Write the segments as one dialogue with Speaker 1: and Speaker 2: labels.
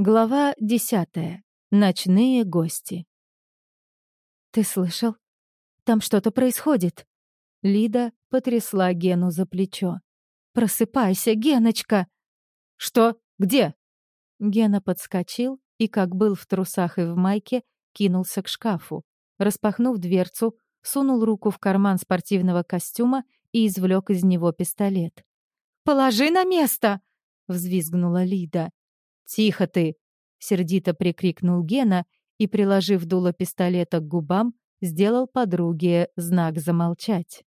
Speaker 1: Глава десятая. Ночные гости. «Ты слышал? Там что-то происходит». Лида потрясла Гену за плечо. «Просыпайся, Геночка!»
Speaker 2: «Что? Где?»
Speaker 1: Гена подскочил и, как был в трусах и в майке, кинулся к шкафу. Распахнув дверцу, сунул руку в карман спортивного костюма и извлек из него пистолет.
Speaker 2: «Положи на место!»
Speaker 1: — взвизгнула Лида.
Speaker 2: «Тихо ты!» — сердито прикрикнул Гена и, приложив дуло пистолета к губам, сделал подруге знак замолчать.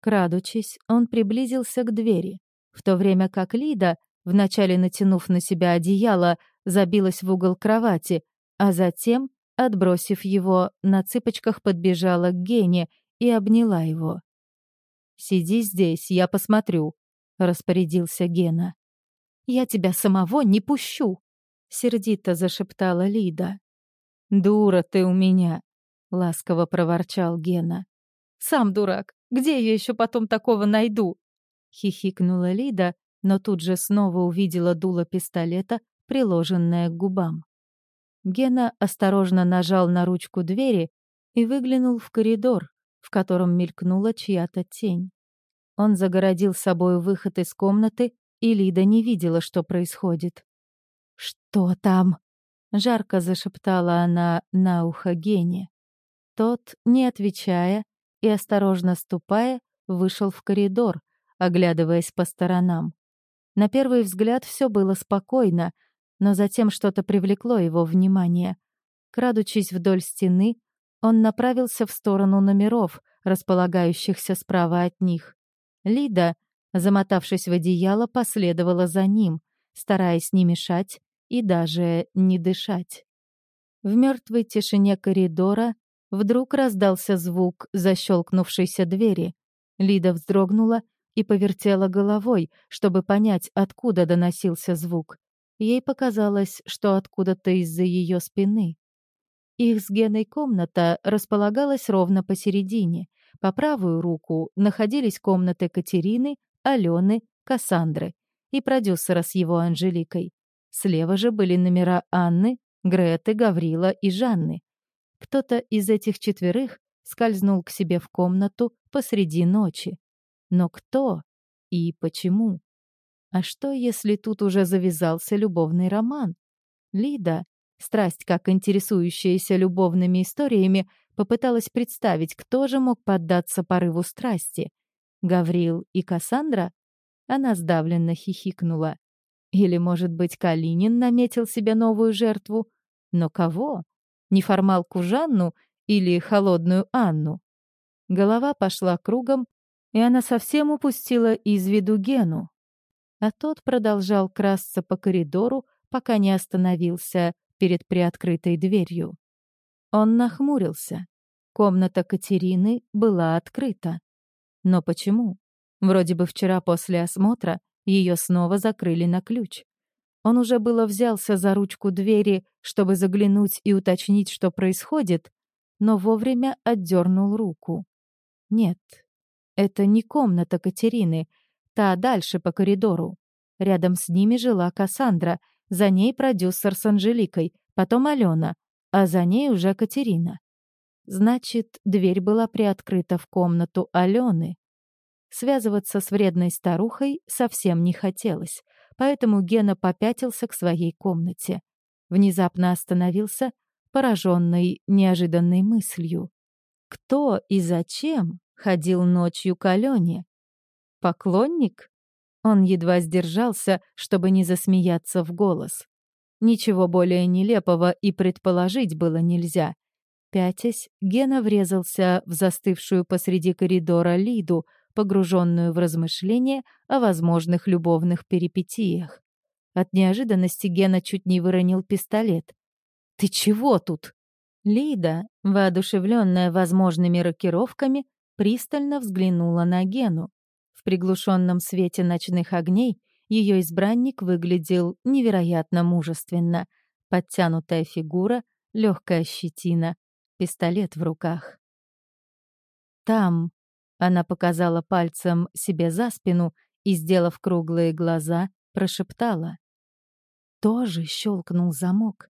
Speaker 1: Крадучись, он приблизился к двери, в то время как Лида, вначале натянув на себя одеяло, забилась в угол кровати, а затем, отбросив его, на цыпочках подбежала к Гене и обняла его.
Speaker 2: «Сиди здесь, я посмотрю», — распорядился Гена.
Speaker 1: «Я тебя самого не пущу!» — сердито зашептала Лида.
Speaker 2: «Дура ты у меня!» — ласково проворчал Гена.
Speaker 1: «Сам дурак! Где я еще потом такого найду?» — хихикнула Лида, но тут же снова увидела дуло пистолета, приложенное к губам. Гена осторожно нажал на ручку двери и выглянул в коридор, в котором мелькнула чья-то тень. Он загородил собой выход из комнаты и Лида не видела, что происходит. «Что там?» — жарко зашептала она на ухо Гене. Тот, не отвечая и осторожно ступая, вышел в коридор, оглядываясь по сторонам. На первый взгляд все было спокойно, но затем что-то привлекло его внимание. Крадучись вдоль стены, он направился в сторону номеров, располагающихся справа от них. Лида, замотавшись в одеяло, последовала за ним, стараясь не мешать и даже не дышать. В мертвой тишине коридора вдруг раздался звук защелкнувшейся двери. Лида вздрогнула и повертела головой, чтобы понять, откуда доносился звук. Ей показалось, что откуда-то из-за ее спины. Их с Геной комната располагалась ровно посередине. По правую руку находились комнаты Катерины, Алены, Кассандры и продюсера с его Анжеликой. Слева же были номера Анны, Греты, Гаврила и Жанны. Кто-то из этих четверых скользнул к себе в комнату посреди ночи. Но кто и почему? А что, если тут уже завязался любовный роман? Лида, страсть как интересующаяся любовными историями, попыталась представить, кто же мог поддаться порыву страсти. Гаврил и Кассандра? Она сдавленно хихикнула. Или, может быть, Калинин наметил себе новую жертву? Но кого? Неформалку Жанну или холодную Анну? Голова пошла кругом, и она совсем упустила из виду Гену. А тот продолжал красться по коридору, пока не остановился перед приоткрытой дверью. Он нахмурился. Комната Катерины была открыта. Но почему? Вроде бы вчера после осмотра ее снова закрыли на ключ. Он уже было взялся за ручку двери, чтобы заглянуть и уточнить, что происходит, но вовремя отдернул руку. Нет, это не комната Катерины, та дальше по коридору. Рядом с ними жила Кассандра, за ней продюсер с Анжеликой, потом Алена, а за ней уже Катерина. Значит, дверь была приоткрыта в комнату Алены. Связываться с вредной старухой совсем не хотелось, поэтому Гена попятился к своей комнате. Внезапно остановился, пораженный неожиданной мыслью. Кто и зачем ходил ночью к Алене? Поклонник? Он едва сдержался, чтобы не засмеяться в голос. Ничего более нелепого и предположить было нельзя. Пятясь, Гена врезался в застывшую посреди коридора Лиду, погруженную в размышления о возможных любовных перипетиях. От неожиданности Гена чуть не выронил пистолет. «Ты чего тут?» Лида, воодушевленная возможными рокировками, пристально взглянула на Гену. В приглушенном свете ночных огней ее избранник выглядел невероятно мужественно. Подтянутая фигура, легкая щетина, пистолет в руках. «Там», — она показала пальцем себе за спину и, сделав круглые глаза, прошептала. тоже щелкнул замок.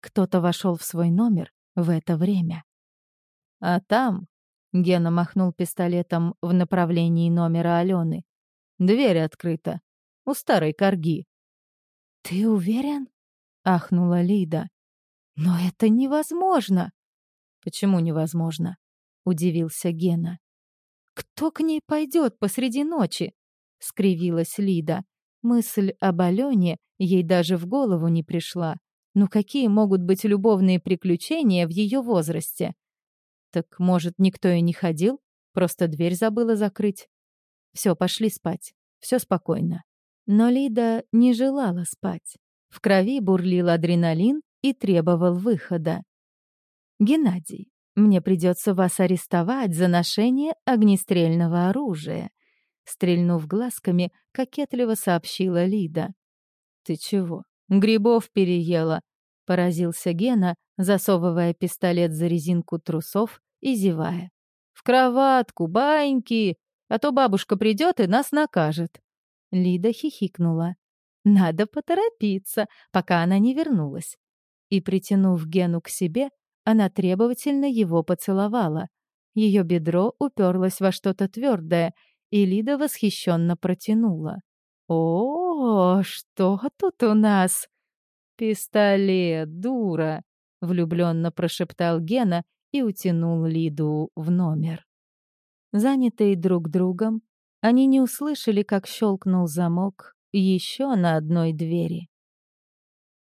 Speaker 1: Кто-то вошел в свой номер в это время. А там Гена махнул пистолетом в направлении номера Алены. Дверь открыта. У старой корги. «Ты уверен?» — ахнула Лида. «Но это невозможно!» «Почему невозможно?» — удивился Гена. «Кто к ней пойдет посреди ночи?» — скривилась Лида. Мысль об Алене ей даже в голову не пришла. Ну какие могут быть любовные приключения в ее возрасте? Так, может, никто и не ходил? Просто дверь забыла закрыть. Все, пошли спать. Все спокойно. Но Лида не желала спать. В крови бурлил адреналин и требовал выхода. «Геннадий, мне придется вас арестовать за ношение огнестрельного оружия», стрельнув глазками, кокетливо сообщила Лида. «Ты чего, грибов переела?» — поразился Гена, засовывая пистолет за резинку трусов и зевая. «В кроватку, баньки, а то бабушка придет и нас накажет». Лида хихикнула. «Надо поторопиться, пока она не вернулась». И, притянув Гену к себе, она требовательно его поцеловала. Ее бедро уперлось во что-то твердое, и Лида восхищенно протянула. «О, что тут у нас?» «Пистолет, дура!» — влюбленно прошептал Гена и утянул Лиду в номер. Занятые друг другом, они не услышали, как щелкнул замок еще на одной двери.